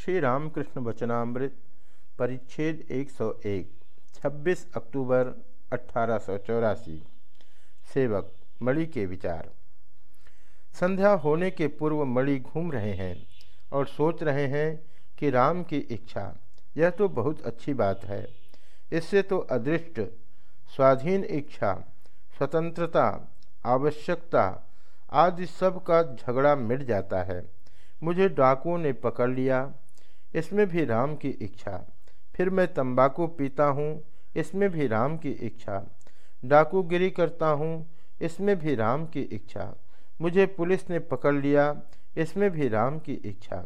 श्री रामकृष्ण वचनामृत, परिच्छेद 101 26 अक्टूबर अठारह सौ चौरासी। सेवक, मणि के विचार। संध्या होने के पूर्व मणि घूम रहे हैं और सोच रहे हैं कि राम की इच्छा, यह तो बहुत अच्छी बात है। इससे तो अदृष्ट, स्वाधीन इच्छा, स्वतंत्रता, आवश्यकता आदि सब का झगड़ा मिट जाता है। मुझे डाकुओं ने पकड़ लिया इसमें भी राम की इच्छा। फिर मैं तंबाकू पीता हूँ, इसमें भी राम की इच्छा। डाकूगिरी करता हूँ, इसमें भी राम की इच्छा। मुझे पुलिस ने पकड़ लिया, इसमें भी राम की इच्छा।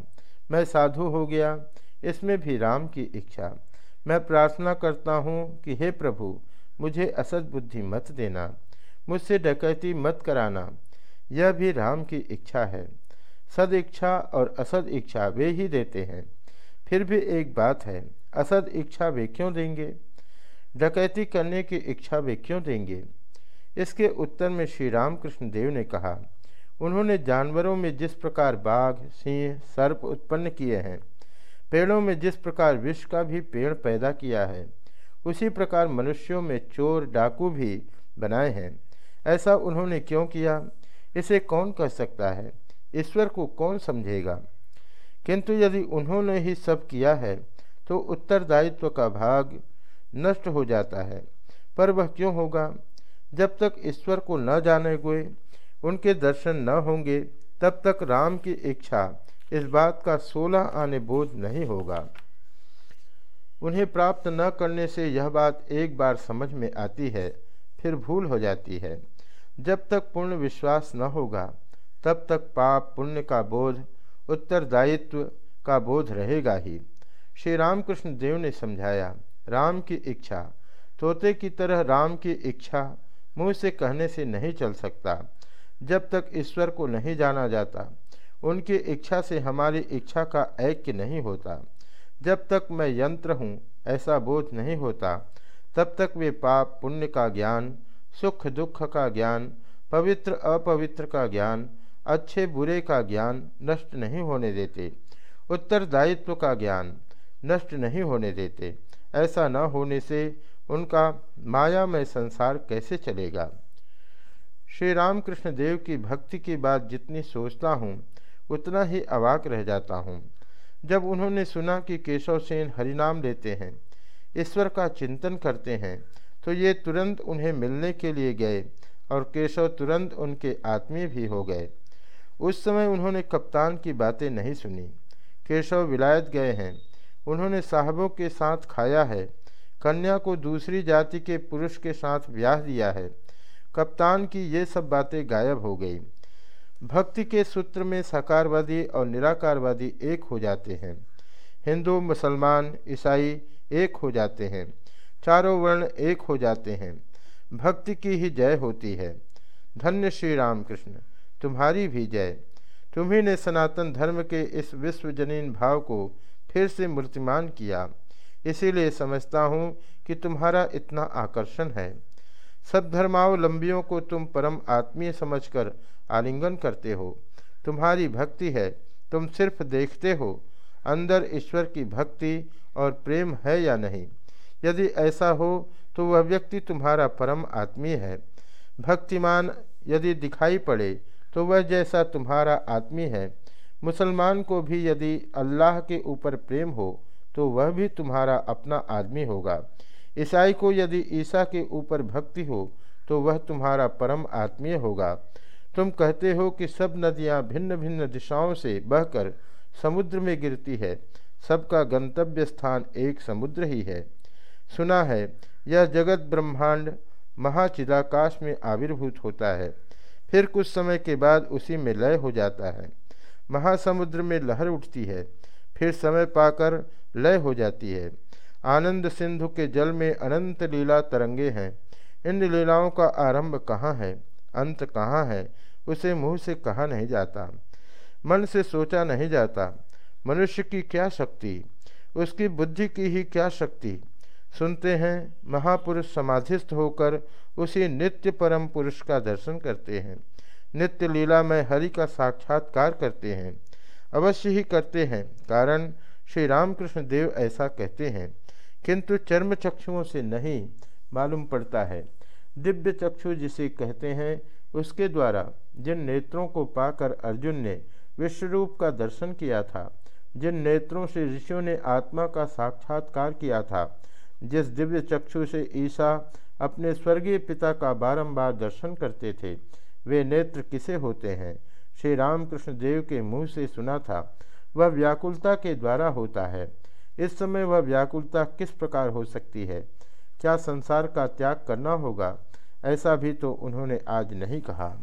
मैं साधु हो गया, इसमें भी राम की इच्छा। मैं प्रार्थना करता हूँ कि हे प्रभु, मुझे असद बुद्धि मत देना, मुझसे डकैती मत कराना, यह भी राम की इच्छा है। सद इच्छा और असद इच्छा वे ही देते हैं। फिर भी एक बात है, असद इच्छा वे क्यों देंगे? डकैती करने की इच्छा वे क्यों देंगे? इसके उत्तर में श्री रामकृष्ण देव ने कहा, उन्होंने जानवरों में जिस प्रकार बाघ, सिंह, सर्प उत्पन्न किए हैं, पेड़ों में जिस प्रकार विष का भी पेड़ पैदा किया है, उसी प्रकार मनुष्यों में चोर, डाकू भी बनाए हैं। ऐसा उन्होंने क्यों किया? इसे कौन कह सकता है? ईश्वर को कौन समझेगा? किंतु यदि उन्होंने ही सब किया है तो उत्तरदायित्व का भाग नष्ट हो जाता है। पर वह क्यों होगा? जब तक ईश्वर को न जाने हुए, उनके दर्शन न होंगे, तब तक राम की इच्छा इस बात का सोलह आने बोझ नहीं होगा। उन्हें प्राप्त न करने से यह बात एक बार समझ में आती है, फिर भूल हो जाती है। जब तक पूर्ण विश्वास न होगा, तब तक पाप पुण्य का बोध उत्तरदायित्व का बोध रहेगा ही। श्री रामकृष्ण देव ने समझाया, राम की इच्छा। तोते की तरह राम की इच्छा मुँह से कहने से नहीं चल सकता, जब तक ईश्वर को नहीं जाना जाता। उनकी इच्छा से हमारी इच्छा का ऐक्य नहीं होता। जब तक मैं यंत्र हूँ, ऐसा बोध नहीं होता। तब तक वे पाप, पुण्य का ज्ञान, सुख दुख का ज्ञान, पवित्र अपवित्र का ज्ञान अच्छे बुरे का ज्ञान नष्ट नहीं होने देते। उत्तरदायित्व का ज्ञान नष्ट नहीं होने देते। ऐसा न होने से उनका माया में संसार कैसे चलेगा? श्री रामकृष्ण देव की भक्ति की बात जितनी सोचता हूँ, उतना ही अवाक रह जाता हूँ। जब उन्होंने सुना कि केशव सेन हरिनाम लेते हैं, ईश्वर का चिंतन करते हैं तो ये तुरंत उन्हें मिलने के लिए गए और केशव तुरंत उनके आत्मीय भी हो गए। उस समय उन्होंने कप्तान की बातें नहीं सुनी। केशव विलायत गए हैं। उन्होंने साहबों के साथ खाया है। कन्या को दूसरी जाति के पुरुष के साथ ब्याह दिया है। कप्तान की ये सब बातें गायब हो गई। भक्ति के सूत्र में साकारवादी और निराकारवादी एक हो जाते हैं। हिंदू, मुसलमान, ईसाई एक हो जाते हैं। चारों वर्ण एक हो जाते हैं। भक्ति की ही जय होती है। धन्य श्री राम कृष्ण तुम्हारी भी जय। तुम्ही ने सनातन धर्म के इस विश्वजनीन भाव को फिर से मूर्तिमान किया। इसीलिए समझता हूँ कि तुम्हारा इतना आकर्षण है। सब धर्मावलंबियों को तुम परम आत्मीय समझकर आलिंगन करते हो। तुम्हारी भक्ति है, तुम सिर्फ़ देखते हो, अंदर ईश्वर की भक्ति और प्रेम है या नहीं। यदि ऐसा हो तो वह व्यक्ति तुम्हारा परम आत्मीय है। भक्तिमान यदि दिखाई पड़े तो वह जैसा तुम्हारा आदमी है, मुसलमान को भी यदि अल्लाह के ऊपर प्रेम हो तो वह भी तुम्हारा अपना आदमी होगा। ईसाई को यदि ईसा के ऊपर भक्ति हो तो वह तुम्हारा परम आत्मीय होगा। तुम कहते हो कि सब नदियाँ भिन्न भिन्न दिशाओं से बहकर समुद्र में गिरती है, सबका गंतव्य स्थान एक समुद्र ही है। सुना है, यह जगत ब्रह्मांड महाचिदाकाश में आविर्भूत होता है। फिर कुछ समय के बाद उसी में लय हो जाता है। महासमुद्र में लहर उठती है, फिर समय पाकर लय हो जाती है। आनंद सिंधु के जल में अनंत लीला तरंगे हैं। इन लीलाओं का आरंभ कहाँ है, अंत कहाँ है, उसे मुँह से कहा नहीं जाता। मन से सोचा नहीं जाता, मनुष्य की क्या शक्ति, उसकी बुद्धि की ही क्या शक्ति। सुनते हैं, महापुरुष समाधिस्थ होकर उसी नित्य परम पुरुष का दर्शन करते हैं। नित्य लीला में हरि का साक्षात्कार करते हैं। अवश्य ही करते हैं, कारण श्री रामकृष्ण देव ऐसा कहते हैं। किंतु चर्म चक्षुओं से नहीं मालूम पड़ता है। दिव्य चक्षु जिसे कहते हैं, उसके द्वारा जिन नेत्रों को पाकर अर्जुन ने विश्वरूप का दर्शन किया था, जिन नेत्रों से ऋषियों ने आत्मा का साक्षात्कार किया था जिस दिव्य चक्षु से ईसा अपने स्वर्गीय पिता का बारंबार दर्शन करते थे, वे नेत्र किसे होते हैं? श्री रामकृष्ण देव के मुँह से सुना था, वह व्याकुलता के द्वारा होता है। इस समय वह व्याकुलता किस प्रकार हो सकती है? क्या संसार का त्याग करना होगा? ऐसा भी तो उन्होंने आज नहीं कहा।